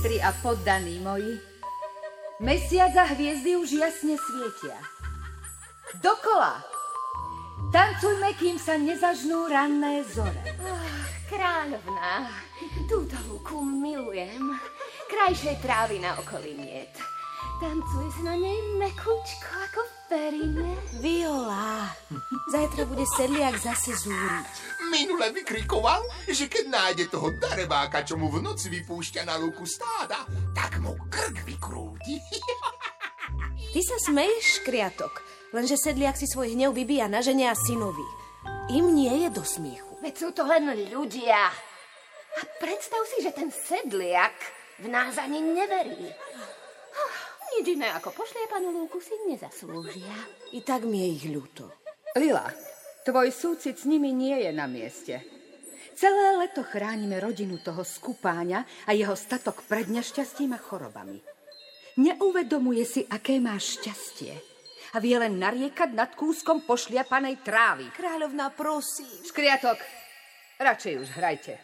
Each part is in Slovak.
Sestry a poddaní moji, mesiac a hviezdy už jasne svietia. Dokola! Tancujme, kým sa nezažnú ranné zore. Ach, kráľovná, túto lúku milujem. Krajšej trávy na okolí niet. Tancuje sa na nej mekučko ako perine. Viola, zajtra bude sedliak zase zúriť. Minule vykrikoval, že keď nájde toho darebáka, čo mu v noci vypúšťa na lúku stáda, tak mu krk vykrúti. Ty sa smeješ, škriatok, lenže sedliak si svoj hnev vybíja na žene a synovi. Im nie je do smiechu. Veď sú to len ľudia. A predstav si, že ten sedliak v nás ani neverí. Ah, Nič iné ako pošliepanú lúku si nezaslúžia. I tak mi je ich ľúto. Lila, tvoj súcit s nimi nie je na mieste. Celé leto chránime rodinu toho skupáňa a jeho statok pred nešťastím a chorobami. Neuvedomuje si, aké máš šťastie. A vie len nariekať nad kúskom pošliapanej trávy. Kráľovná, prosím. Škriatok, radšej už hrajte.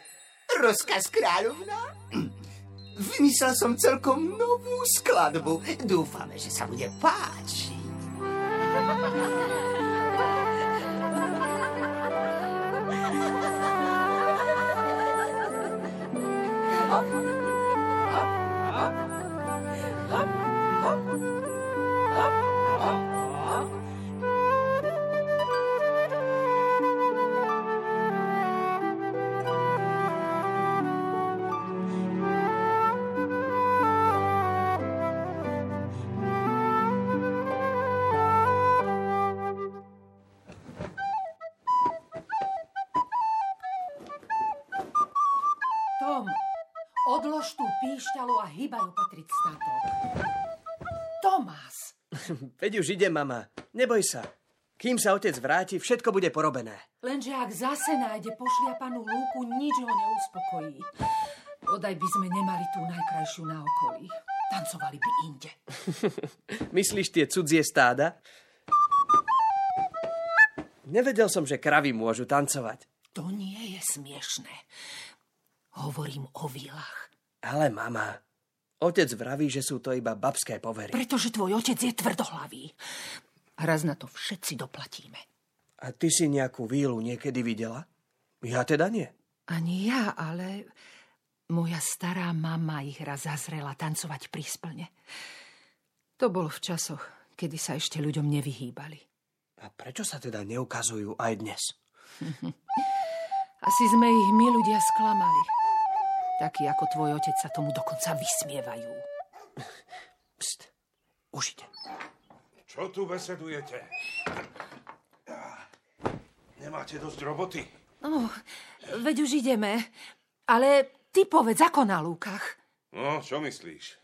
Rozkaz kráľovna? Vymyslel som celkom novú skladbu. Dúfame, že sa bude páčiť. Tom, píšťalu a hýbaj opatriť statok. Tomás, Veď už ide, mama. Neboj sa. Kým sa otec vráti, všetko bude porobené. lenže ak zase nájde pošliapanú lúku, nič ho neuspokojí. Odaj by sme nemali tú najkrajšiu na okolí. Tancovali by inde. Myslíš tie cudzie stáda? Nevedel som, že kravy môžu tancovať. To nie je smiešné. Hovorím o vilách. Ale mama, otec vraví, že sú to iba babské povery. Pretože tvoj otec je tvrdohlavý. Raz na to všetci doplatíme. A ty si nejakú vílu niekedy videla? Ja teda nie. Ani ja, ale moja stará mama ich raz zazrela tancovať pri splne. To bolo v časoch, kedy sa ešte ľuďom nevyhýbali. A prečo sa teda neukazujú aj dnes? Asi sme ich my ľudia sklamali. Takí ako tvoj otec sa tomu dokonca vysmievajú. Pst, už ide. Čo tu besedujete? Nemáte dosť roboty? No, veď už ideme. Ale ty povedz, ako na lúkach. No, čo myslíš?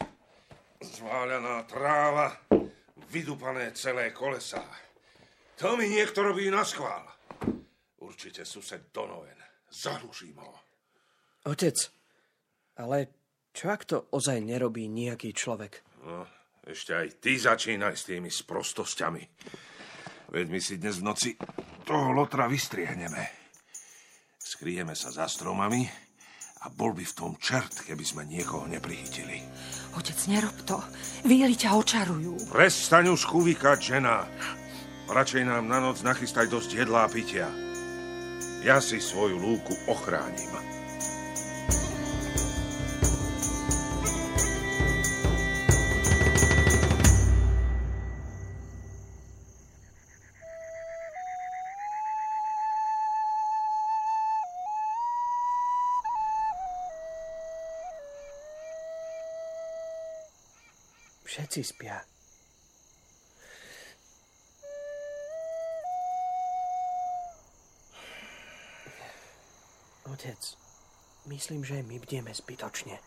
Zváľaná tráva, vydupané celé kolesá. To mi niekto robí na schvál. Určite sused Donoven. Zahluším ho. Otec, ale čo ak to ozaj nerobí nejaký človek? No, ešte aj ty začínaj s tými sprostosťami. Veď my si dnes v noci toho lotra vystriehneme. Skryjeme sa za stromami a bol by v tom čert, keby sme niekoho neprichytili. Otec, nerob to. Víly ťa očarujú. Prestaň už kuvykať, žena. Radšej nám na noc nachystaj dosť jedlá a pitia. Ja si svoju lúku ochránim. Všetci spia. Otec, myslím, že my bdieme zbytočne.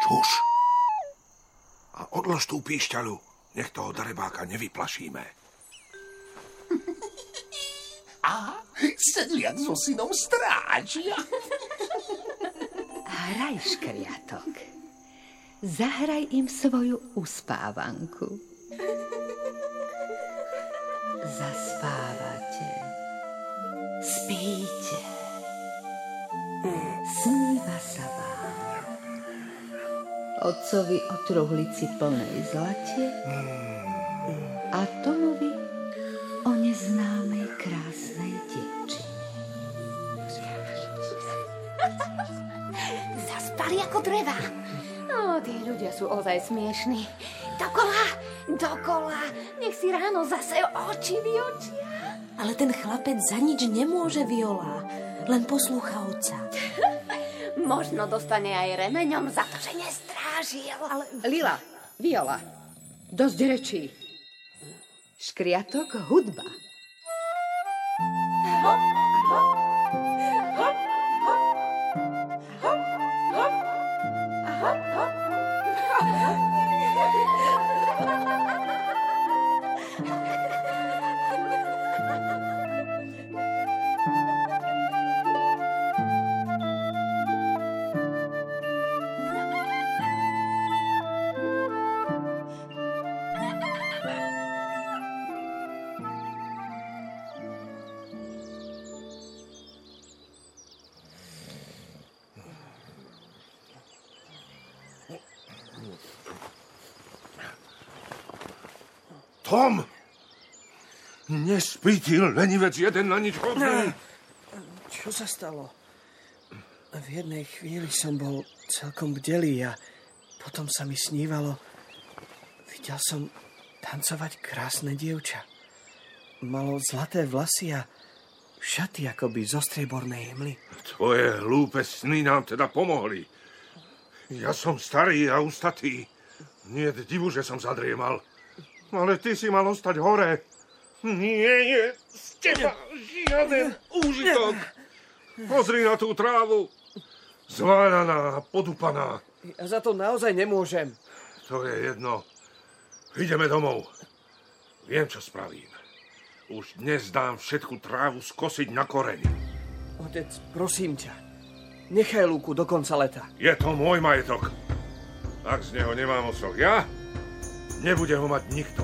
Čuž! A odlož tú píšťalu. Nech toho darebáka nevyplašíme. A sedliak so synom stráčia. Hraj, škriatok. Zahraj im svoju uspávanku. Zaspávate. Spíte. Sníva sa vám. Otcovi o truhlici plnej zlate a Tomovi o neznámej krásnej dievčine. Zaspali ako dreva. Tí ľudia sú ozaj smiešní. Dokola, dokola, nech si ráno zase oči vyočia. Ale ten chlapec za nič nemôže, Viola. Len poslúcha otca. Možno dostane aj remeňom za to, že nestrážil. Ale... Lila, Viola, dosť rečí. Škriatok hudba. Tom! Nespýtil lenivec jeden na nič hodný. Čo sa stalo? V jednej chvíli som bol celkom bdelý a potom sa mi snívalo. Videl som tancovať krásne dievča. Malo zlaté vlasy a šaty akoby zo striebornej hmly. Tvoje hlúpe sny nám teda pomohli. Ja som starý a ustatý. Nie divu, že som zadriemal. Ale ty si mal ostať hore. Nie je z teba žiaden úžitok. Pozri na tú trávu. Zváľaná, podupaná. Ja za to naozaj nemôžem. To je jedno. Ideme domov. Viem, čo spravím. Už dnes dám všetku trávu skosiť na koreň. Otec, prosím ťa. Nechaj lúku do konca leta. Je to môj majetok. Ak z neho nemám osoch ja, nebude ho mať nikto.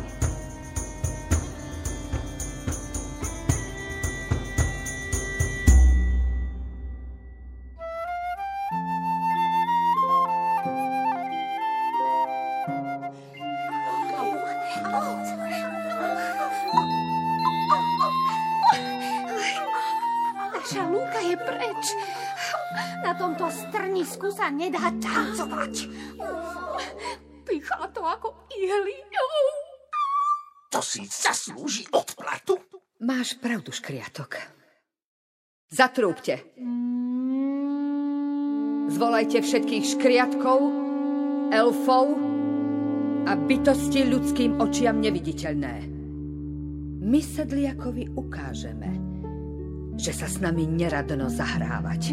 Pravdu, škriatok. Zatrúbte. Zvolajte všetkých škriatkov, elfov a bytosti ľudským očiam neviditeľné. My sedliakovi ukážeme, že sa s nami neradno zahrávať.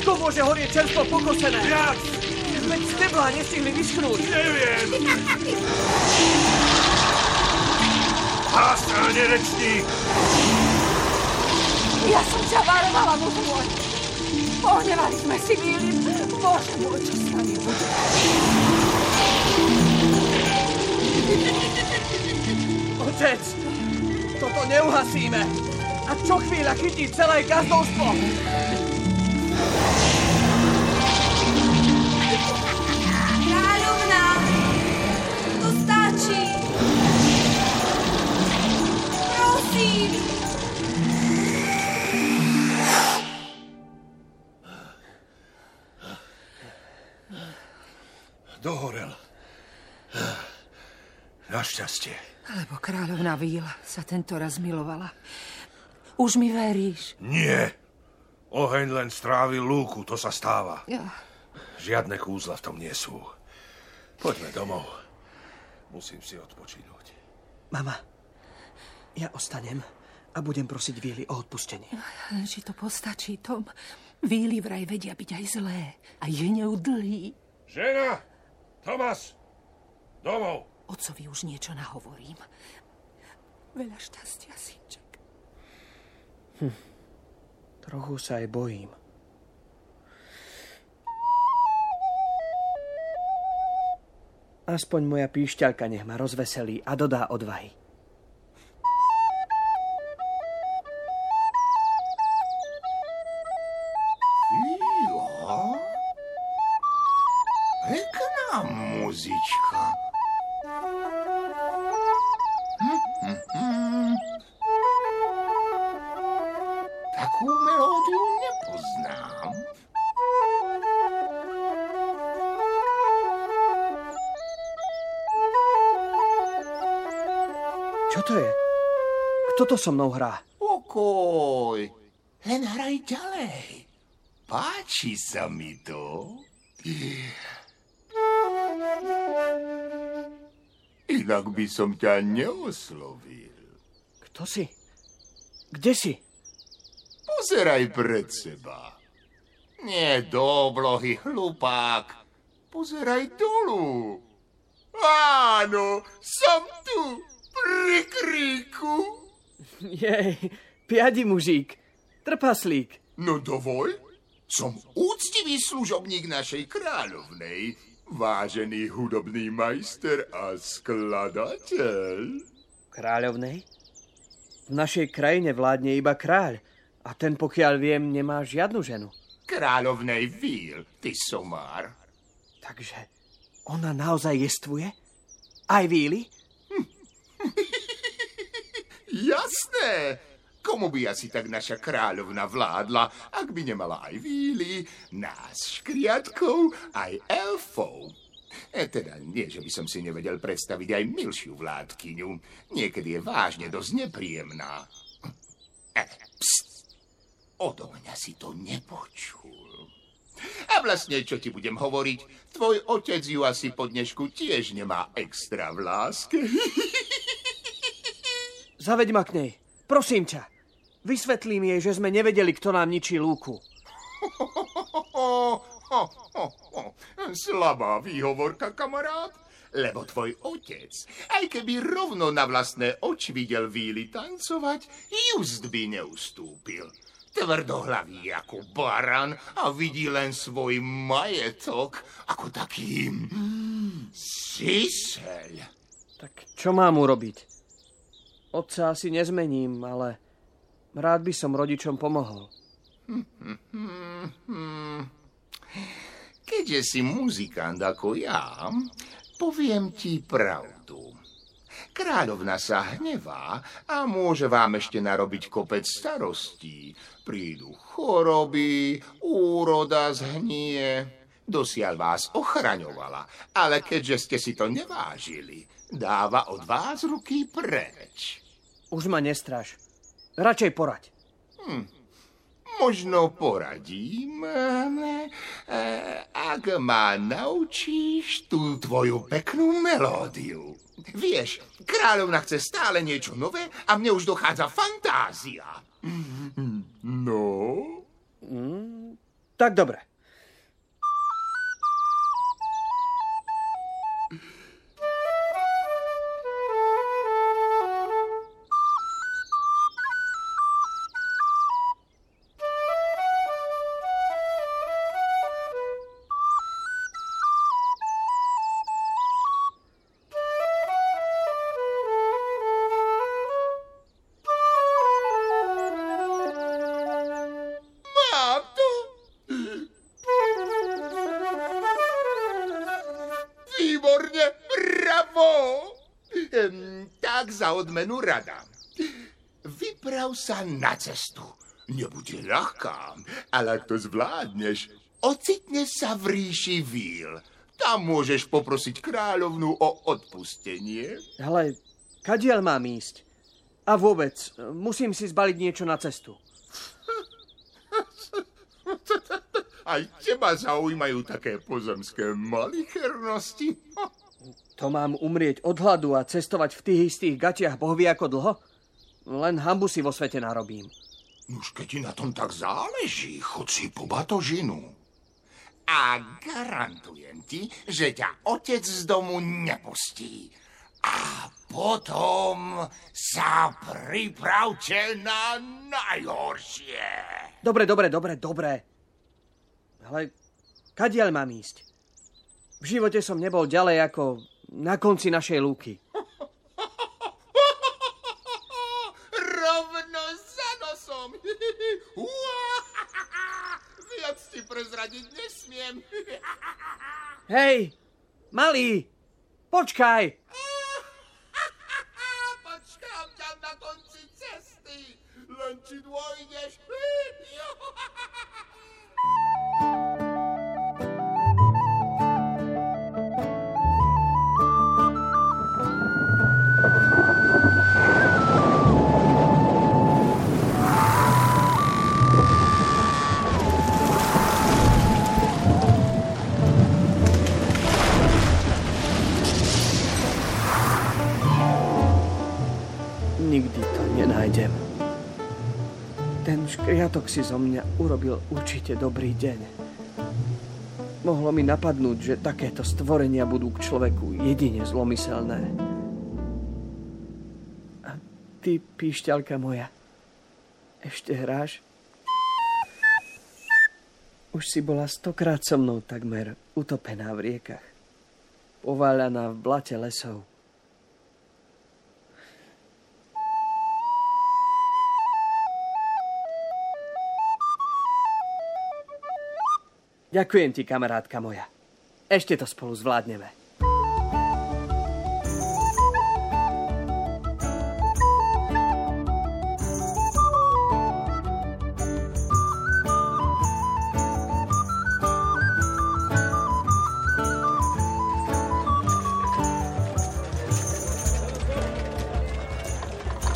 Ako môže horieť čerstvo pokosené? Viac! Veď steblá nestihli vyschnúť. Neviem! Pása, nerečník! Ja som ťa varovala, muž môj. Ohnevali sme si Vílim. Bože môj, čo s nami bude? Otec! Toto neuhasíme. A čo chvíľa chytí celé gazdovstvo. Našťastie. Lebo kráľovná Víla sa tento raz milovala. Už mi veríš? Nie. Oheň len strávil lúku, to sa stáva. Ja. Žiadne kúzla v tom nie sú. Poďme domov. Musím si odpočinúť. Mama, ja ostanem a budem prosiť Víly o odpustenie. Len či to postačí, Tom. Víly vraj vedia byť aj zlé. A je ňou dlhý. Žena! Tomas! Domov! Ocovi už niečo nahovorím. Veľa šťastia, synček. Trochu sa aj bojím. Aspoň moja píšťalka nech ma rozveselí a dodá odvahy. Čo to je? Kto to so mnou hrá? Pokoj. Len hraj ďalej. Páči sa mi to. Inak by som ťa neoslovil. Kto si? Kde si? Pozeraj pred seba. Nie do oblohy, hlupák. Pozeraj dolu. Áno, som tu, pri kríku. Jej, piadi mužík. Trpaslík. No dovoľ, som úctivý služobník našej kráľovnej, vážený hudobný majster a skladateľ. Kráľovnej? V našej krajine vládne iba kráľ. A ten, pokiaľ viem, nemá žiadnu ženu. Kráľovnej víl, ty somár. Takže ona naozaj jestvuje? Aj víly? Jasné. Komu by asi tak naša kráľovna vládla, ak by nemala aj víly, nás škriatkov, aj elfov. E teda nie, že by som si nevedel predstaviť aj milšiu vládkyňu. Niekedy je vážne dosť nepríjemná. E, pst, odo mňa si to nepočul. A vlastne, čo ti budem hovoriť, tvoj otec ju asi po dnešku tiež nemá extra v láske. Zaveď ma k nej. Prosím ťa. Vysvetlím jej, že sme nevedeli, kto nám ničí lúku. Slabá výhovorka, kamarát. Lebo tvoj otec, aj keby rovno na vlastné oči videl víly tancovať, just by neustúpil. Tvrdohlavý ako baran a vidí len svoj majetok ako taký mm, siseľ. Tak čo mám urobiť? Otca asi nezmením, ale rád by som rodičom pomohol. Keďže si muzikant ako ja, poviem ti pravdu. Kráľovna sa hnevá a môže vám ešte narobiť kopec starostí. Prídu choroby, úroda zhnie. Dosiaľ vás ochraňovala, ale keďže ste si to nevážili, dáva od vás ruky preč. Už ma nestráš. Radšej poraď. Možno poradím, eh, ak ma naučíš tú tvoju peknú melódiu. Vieš, kráľovna chce stále niečo nové a mne už dochádza fantázia. No? Tak dobre. Ehm, tak za odmenu rada. Vyprav sa na cestu. Nebude ľahká, ale ak to zvládneš, ocitneš sa v ríši víl. Tam môžeš poprosiť kráľovnú o odpustenie. Ale kadiaľ mám ísť? A vôbec, musím si zbaliť niečo na cestu. Aj teba zaujímajú také pozemské malichernosti. To mám umrieť od hladu a cestovať v tých istých gatiach bohvie ako dlho? Len hambu si vo svete narobím. Už keď ti na tom tak záleží, chod si po batožinu. A garantujem ti, že ťa otec z domu nepustí. A potom sa pripravte na najhoršie. Dobre, dobre, dobre, dobre. Ale kadiaľ mám ísť? V živote som nebol ďalej ako na konci našej lúky. Rovno za nosom. Viac ti prezradiť nesmiem. Hej, malý, počkaj. Si zo mňa urobil určite dobrý deň. Mohlo mi napadnúť, že takéto stvorenia budú k človeku jedine zlomyselné. A ty, píšťalka moja, ešte hráš? Už si bola stokrát so mnou takmer utopená v riekach. Pováľaná v blate lesov. Ďakujem ti, kamarátka moja. Ešte to spolu zvládneme.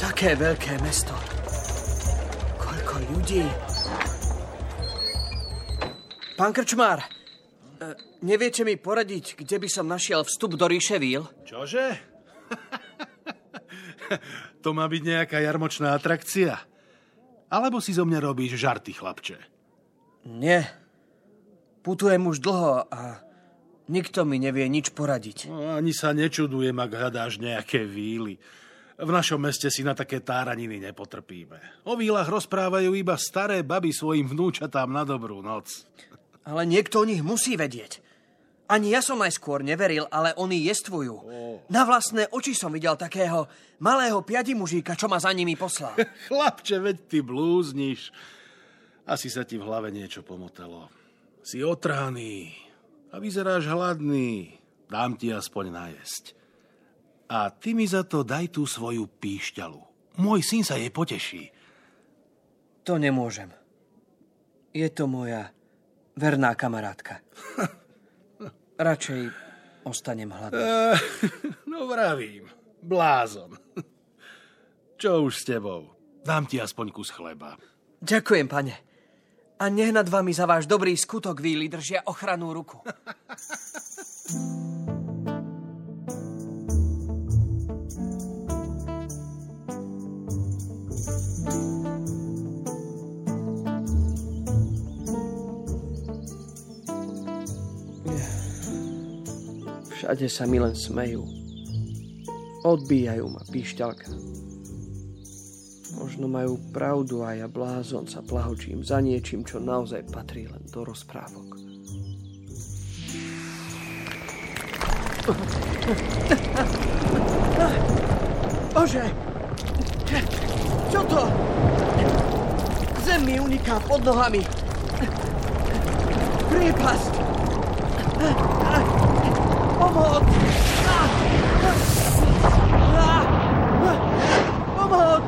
Také veľké mesto. Koľko ľudí. Pán Krčmár, e, neviete mi poradiť, kde by som našiel vstup do ríše Víl? Čože? to má byť nejaká jarmočná atrakcia? Alebo si zo mňa robíš žarty, chlapče? Nie. Putujem už dlho a nikto mi nevie nič poradiť. No, ani sa nečudujem, ak hľadáš nejaké víly. V našom meste si na také táraniny nepotrpíme. O vílach rozprávajú iba staré baby svojim vnúčatám na dobrú noc. Ale niekto o nich musí vedieť. Ani ja som najskôr neveril, ale oni jestvujú. Oh. Na vlastné oči som videl takého malého piadimužíka, čo ma za nimi poslal. Chlapče, veď ty blúzniš. Asi sa ti v hlave niečo pomotelo. Si otrhaný a vyzeráš hladný. Dám ti aspoň najesť. A ty mi za to daj tú svoju píšťalu. Môj syn sa jej poteší. To nemôžem. Je to moja verná kamarátka. Radšej ostanem hladný. Uh, no vravím, blázon. Čo už s tebou? Dám ti aspoň kus chleba. Ďakujem, pane. A nech nad vami za váš dobrý skutok víly držia ochrannú ruku. Všade sa mi len smejú. Odbíjajú ma píšťalka. Možno majú pravdu a ja blázon sa plahočím za niečím, čo naozaj patrí len do rozprávok. Bože! Čo to? Zem mi uniká pod nohami. Priepasť! Pomoc! Pomoc!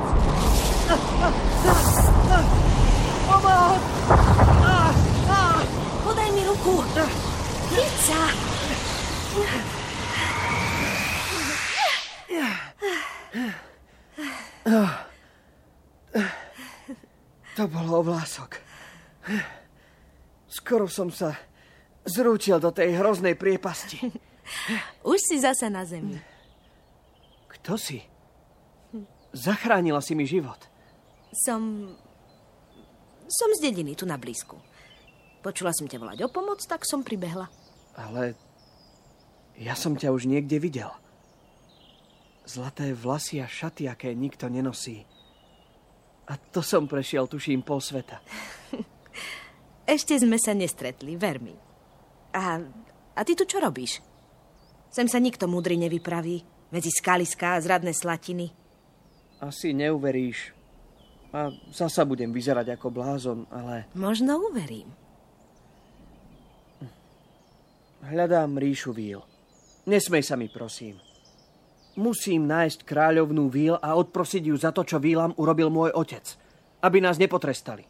Pomoc! Podaj mi ruku. Chyť sa. To bol ovlások. Skoro som sa zrútil do tej hroznej priepasti. Už si zase na zemi. Kto si? Zachránila si mi život. Som... Som z dediny, tu na blízku. Počula som ťa volať o pomoc, tak som pribehla. Ale ja som ťa už niekde videl. Zlaté vlasy a šaty, aké nikto nenosí. A to som prešiel, tuším, pol sveta. Ešte sme sa nestretli, ver mi. A, a ty tu čo robíš? Sem sa nikto múdry nevypraví. Medzi skaliská a zradné slatiny. Asi neuveríš. A zasa budem vyzerať ako blázon, ale Možno uverím. hľadám ríšu víl. Nesmej sa mi, prosím. Musím nájsť kráľovnú víl a odprosiť ju za to, čo vílam urobil môj otec. Aby nás nepotrestali.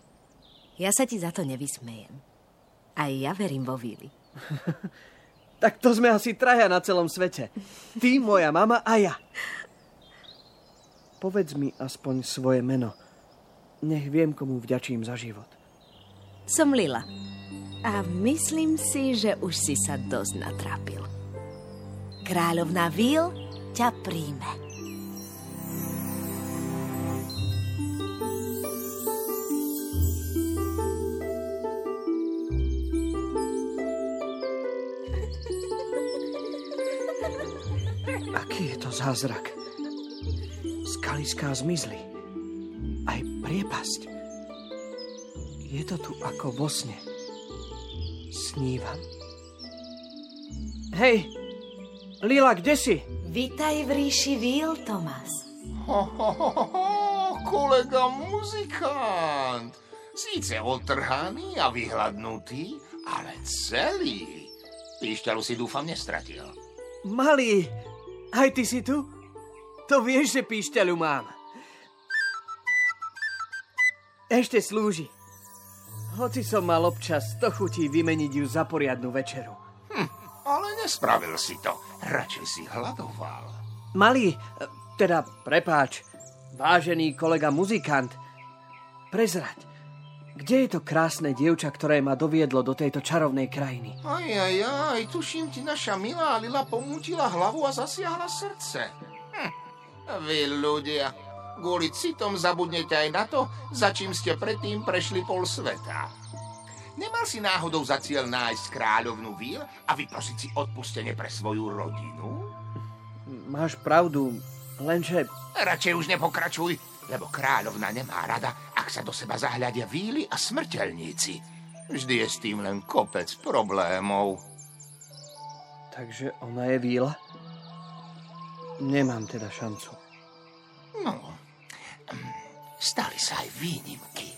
Ja sa ti za to nevysmejem. Aj ja verím vo víly. Tak to sme asi traja na celom svete. Ty, moja mama a ja. Povedz mi aspoň svoje meno. Nech viem, komu vďačím za život. Som Lila. A myslím si, že už si sa dosť natrápil. Kráľovná Víl ťa príjme. Zázrak? Skaliská zmizli. Aj priepasť. Je to tu ako vo sne. Snívam. Hej, Lila, kde si? Vítaj v ríši Víl, Tomás. Ho, ho, ho, ho, kolega muzikant. Síce otrhaný a vyhladnutý, ale celý. Píšťalu si dúfam nestratil. Malý, aj ty si tu? To vieš, že píšťaľu mám. Ešte slúži. Hoci som mal občas to chutí vymeniť ju za poriadnu večeru. Ale nespravil si to. Radšej si hľadoval. Malý, teda prepáč, vážený kolega muzikant, prezrať, kde je to krásne dievča, ktoré ma doviedlo do tejto čarovnej krajiny? Aj, aj, aj, tuším ti naša milá Lila pomútila hlavu a zasiahla srdce. Hm. Vy ľudia, kvôli citom zabudnete aj na to, za čím ste predtým prešli pol sveta. Nemal si náhodou za cieľ nájsť kráľovnú víl a vyprosiť si odpustenie pre svoju rodinu? Máš pravdu, lenže Radšej už nepokračuj, lebo kráľovna nemá rada, ak sa do seba zahľadia víly a smrteľníci. Vždy je s tým len kopec problémov. Takže ona je víla? Nemám teda šancu. No, mm, stali sa aj výnimky.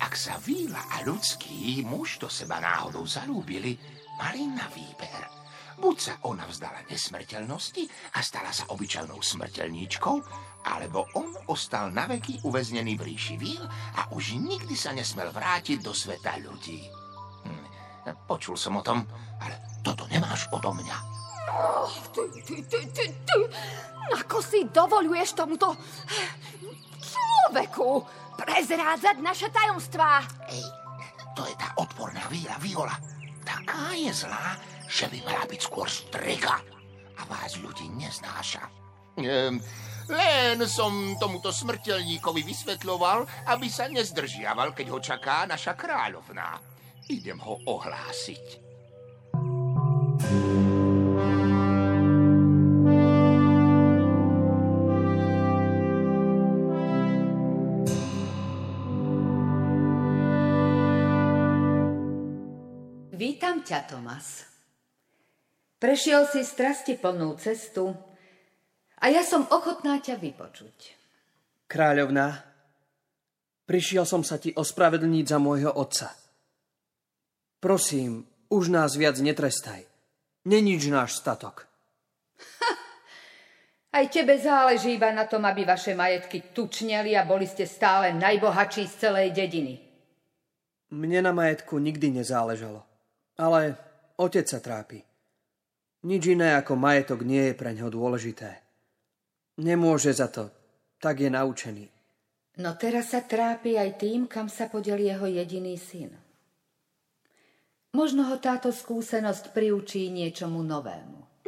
Ak sa víla a ľudský muž do seba náhodou zalúbili, mali na výber. Buď sa ona vzdala nesmrteľnosti a stala sa obyčajnou smrteľníčkou, alebo on ostal naveky uväznený v ríši víl a už nikdy sa nesmel vrátiť do sveta ľudí. Hm, počul som o tom, ale toto nemáš odo mňa. Ty, ty, ty, ty, ty. Ako si dovoluješ tomuto človeku prezrádzať naše tajomstvá? Ej, to je tá odporná víla Viola. Taká je zlá, že by mala byť skôr striga a vás ľudí neznáša. Ehm, len som tomuto smrteľníkovi vysvetľoval, aby sa nezdržiaval, keď ho čaká naša kráľovná. Idem ho ohlásiť. Vítam ťa, Tomas. Prešiel si strasti plnú cestu a ja som ochotná ťa vypočuť. Kráľovná, prišiel som sa ti ospravedlniť za môjho otca. Prosím, už nás viac netrestaj. Nenič náš statok. Aj tebe záleží iba na tom, aby vaše majetky tučneli a boli ste stále najbohatší z celej dediny. Mne na majetku nikdy nezáležalo. Ale otec sa trápi. Nič iné ako majetok nie je pre ňo dôležité. Nemôže za to. Tak je naučený. No teraz sa trápi aj tým, kam sa podel jeho jediný syn. Možno ho táto skúsenosť priučí niečomu novému.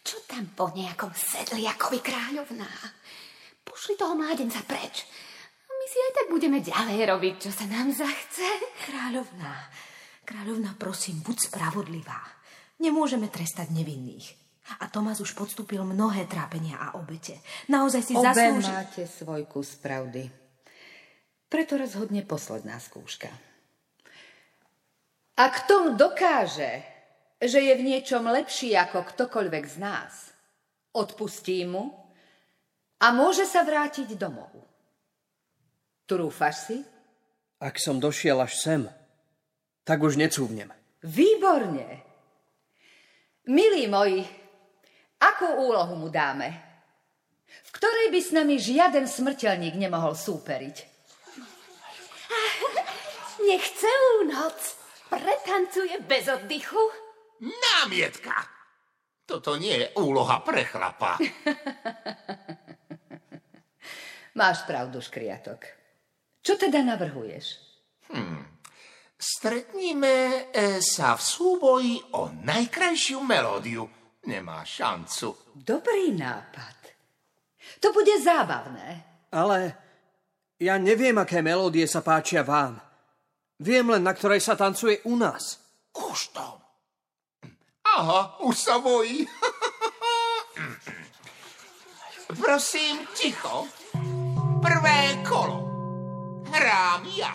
Čo tam po nejakom sedliakovi kráľovná? Pošli toho mládenca preč. My si aj tak budeme ďalej robiť, čo sa nám zachce. Kráľovná, kráľovná, prosím, buď spravodlivá. Nemôžeme trestať nevinných. A Tomás už podstúpil mnohé trápenia a obete. Naozaj si Obe zaslúži... máte svoj kus pravdy. Preto rozhodne posledná skúška. Ak Tom dokáže, že je v niečom lepší ako ktokoľvek z nás, odpustí mu a môže sa vrátiť domov. Trúfaš si? Ak som došiel až sem, tak už necúvnem. Výborne. Milí moji, akú úlohu mu dáme? V ktorej by s nami žiaden smrteľník nemohol súperiť? Nech celú noc pretancuje bez oddychu. Námietka! Toto nie je úloha pre chlapa. Máš pravdu, škriatok. Čo teda navrhuješ? Stretníme e, sa v súboji o najkrajšiu melódiu. Nemá šancu. Dobrý nápad. To bude zábavné. Ale ja neviem, aké melódie sa páčia vám. Viem len, na ktorej sa tancuje u nás. Už to. Aha, už sa bojí. Prosím, ticho. Prvé kolo. Hrám ja.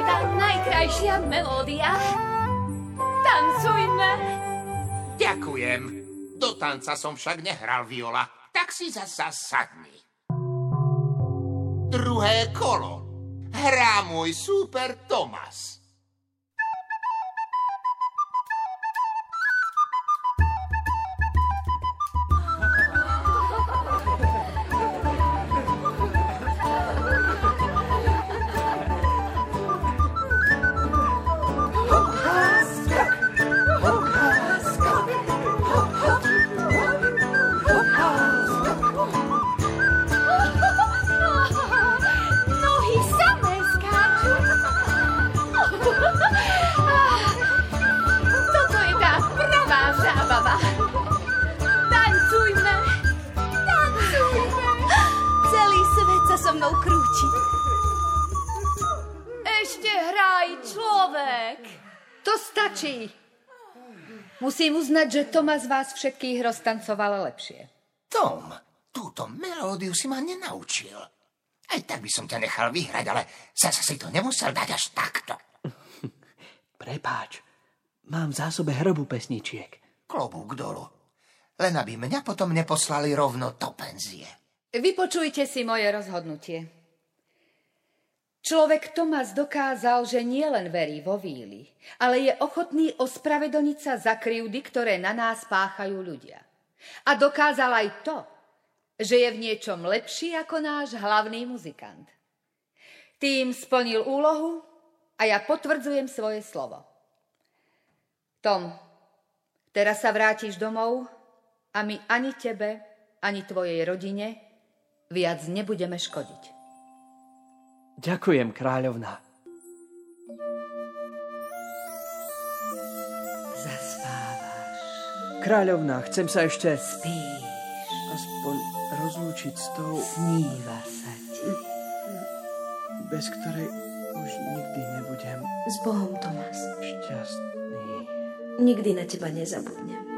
Je tá najkrajšia melódia. Tancujme. Ďakujem. Do tanca som však nehral viola, tak si zasa sadni. Druhé kolo. Hrá môj súper Tomas. Krúti. Ešte hraj, človek. To stačí. Musím uznať, že Toma z vás všetkých roztancovala lepšie. Tom, túto melódiu si ma nenaučil. Aj tak by som ťa nechal vyhrať, ale zase si to nemusel dať až takto. Prepáč, mám v zásobe hrbu pesničiek. Klobúk dolu. Len aby mňa potom neposlali rovno do penzie. Vypočujte si moje rozhodnutie. Človek Tomas dokázal, že nielen verí vo víly, ale je ochotný ospravedlniť sa za krivdy, ktoré na nás páchajú ľudia. A dokázal aj to, že je v niečom lepší ako náš hlavný muzikant. Tým splnil úlohu a ja potvrdzujem svoje slovo. Tom, teraz sa vrátiš domov a my ani tebe, ani tvojej rodine viac nebudeme škodiť. Ďakujem, kráľovna. Zaspávaš, Kráľovna, chcem sa ešte spíš, aspoň rozlúčiť s tou, sníva sa ti. bez ktorej už nikdy nebudem S Bohom, Tomás. šťastný. Nikdy na teba nezabudnem.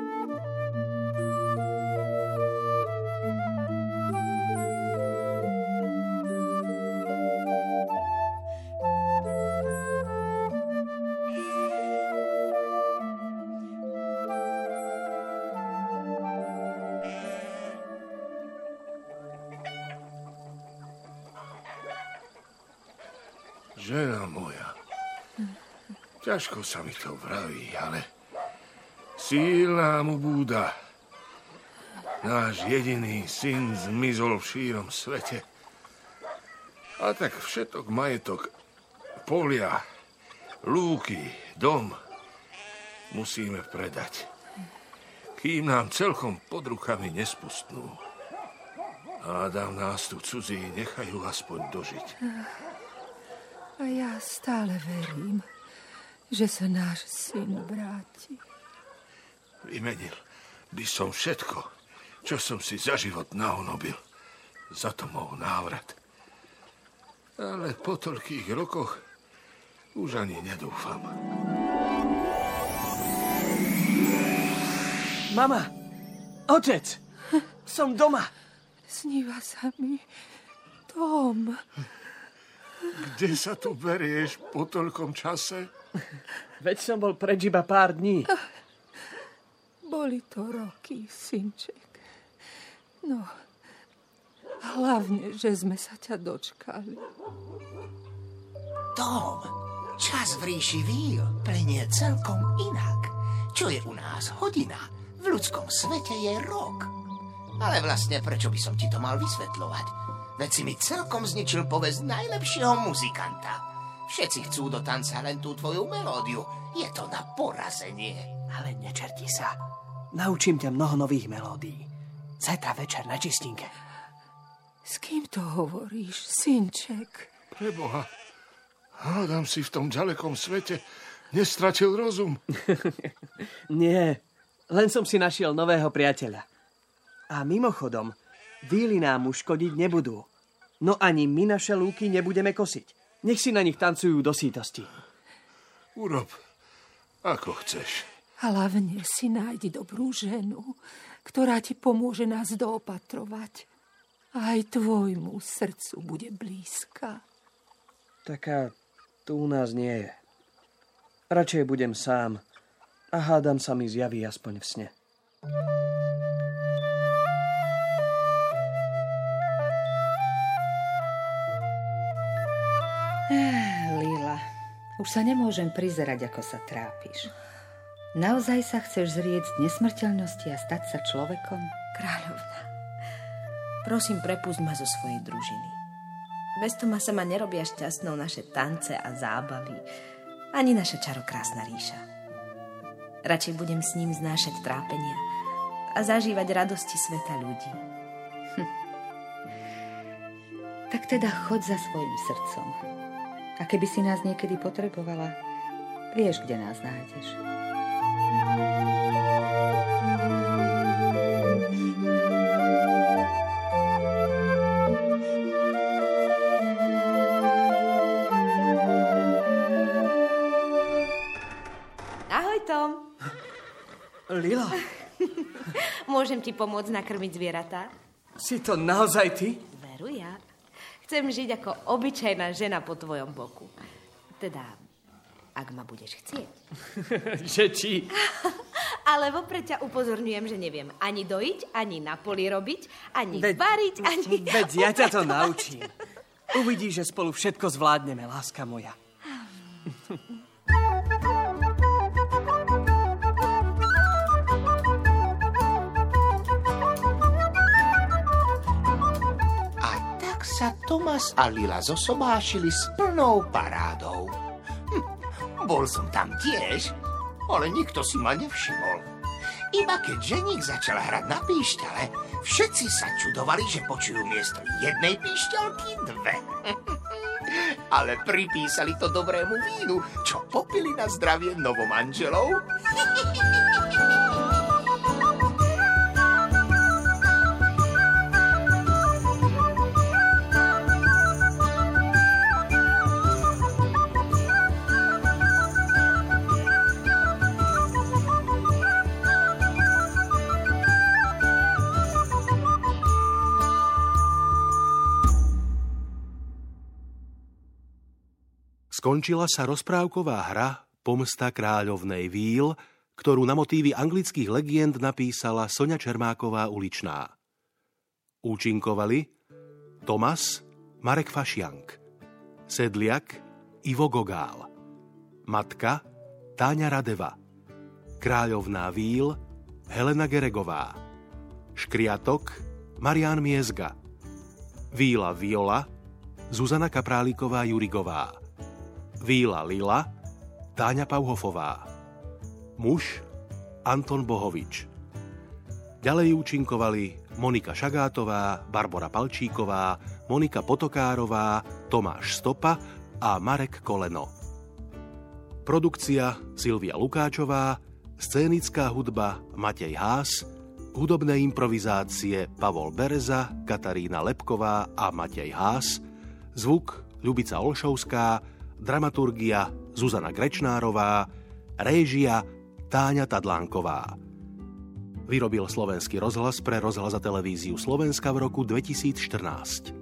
Ťažko sa mi to vraví, ale síl nám ubúda. Náš jediný syn zmizol v šírom svete. A tak všetok majetok, polia, lúky, dom musíme predať. Kým nám celkom pod rukami nespustnú. Hádam nás tu cudzí nechajú aspoň dožiť. A ja stále verím, že sa náš syn vráti. Vymenil by som všetko, čo som si za život naonobil. Za to mohol návrat. Ale po toľkých rokoch už ani nedúfam. Mama! Otec! Som doma! Sníva sa mi Tom. Kde sa tu berieš po toľkom čase? Veď som bol preč iba pár dní. Boli to roky, synček. No, hlavne, že sme sa ťa dočkali. Tom, čas v ríši víl plenie celkom inak. Čo je u nás hodina, v ľudskom svete je rok. Ale vlastne prečo by som ti to mal vysvetľovať? Veď si mi celkom zničil povesť najlepšieho muzikanta. Všetci chcú do tanca len tú tvoju melódiu. Je to na porazenie. Ale nečerti sa. Naučím ťa mnoho nových melódií. Zajtra večer na čistinke. S kým to hovoríš, synček? Preboha, hádam si v tom ďalekom svete nestratil rozum. Nie, len som si našiel nového priateľa. A mimochodom, víly nám už škodiť nebudú. No ani my naše lúky nebudeme kosiť. Nech si na nich tancujú do sítosti. Urob, ako chceš. Hlavne si nájdi dobrú ženu, ktorá ti pomôže nás doopatrovať. Aj tvojmu srdcu bude blízka. Taká tu u nás nie je. Radšej budem sám a hádam sa mi zjaví aspoň v sne. Lila, už sa nemôžem prizerať, ako sa trápiš. Naozaj sa chceš zrieť z nesmrteľnosti a stať sa človekom? Kráľovna, prosím, prepust ma zo svojej družiny. Bez ma nerobia šťastnou naše tance a zábavy, ani naša čarokrásna ríša. Radšej budem s ním znášať trápenia a zažívať radosti sveta ľudí. Hm. Tak teda chod za svojim srdcom. A keby si nás niekedy potrebovala, vieš, kde nás nájdeš. Ahoj, Tom. Lila, Môžem ti pomôcť nakrmiť zvieratá? si to naozaj ty? Veru ja. Chcem žiť ako obyčajná žena po tvojom boku. Teda, ak ma budeš chcieť. Že či? Ale vopred ťa upozorňujem, že neviem ani dojiť, ani na poli robiť, ani Veď- variť, ani... Veď ja ťa to naučím. Uvidíš, že spolu všetko zvládneme, láska moja. sa Tomas a Lila zosobášili s plnou parádou. Hm, bol som tam tiež, ale nikto si ma nevšimol. Iba keď ženík začal hrať na píšťale, všetci sa čudovali, že počujú miesto jednej píšťalky dve. Ale pripísali to dobrému vínu, čo popili na zdravie novomanželov. Skončila sa rozprávková hra Pomsta kráľovnej víl, ktorú na motívy anglických legend napísala Sonia Čermáková uličná. Účinkovali Tomas Marek Fašiank, Sedliak Ivo Gogál, Matka Táňa Radeva, Kráľovná víl Helena Geregová, Škriatok Marián Miezga, Víla Viola Zuzana Kapráliková Jurigová, Víla Lila Táňa Pauhofová, muž Anton Bohovič. Ďalej účinkovali Monika Šagátová, Barbara Palčíková, Monika Potokárová, Tomáš Stopa a Marek Koleno. Produkcia Silvia Lukáčová, scénická hudba Matej Hás, hudobné improvizácie Pavol Bereza, Katarína Lepková a Matej Hás, zvuk Ľubica Olšovská, dramaturgia Zuzana Grečnárová, réžia Táňa Tadlánková. Vyrobil slovenský rozhlas pre rozhlas a televíziu Slovenska v roku 2014.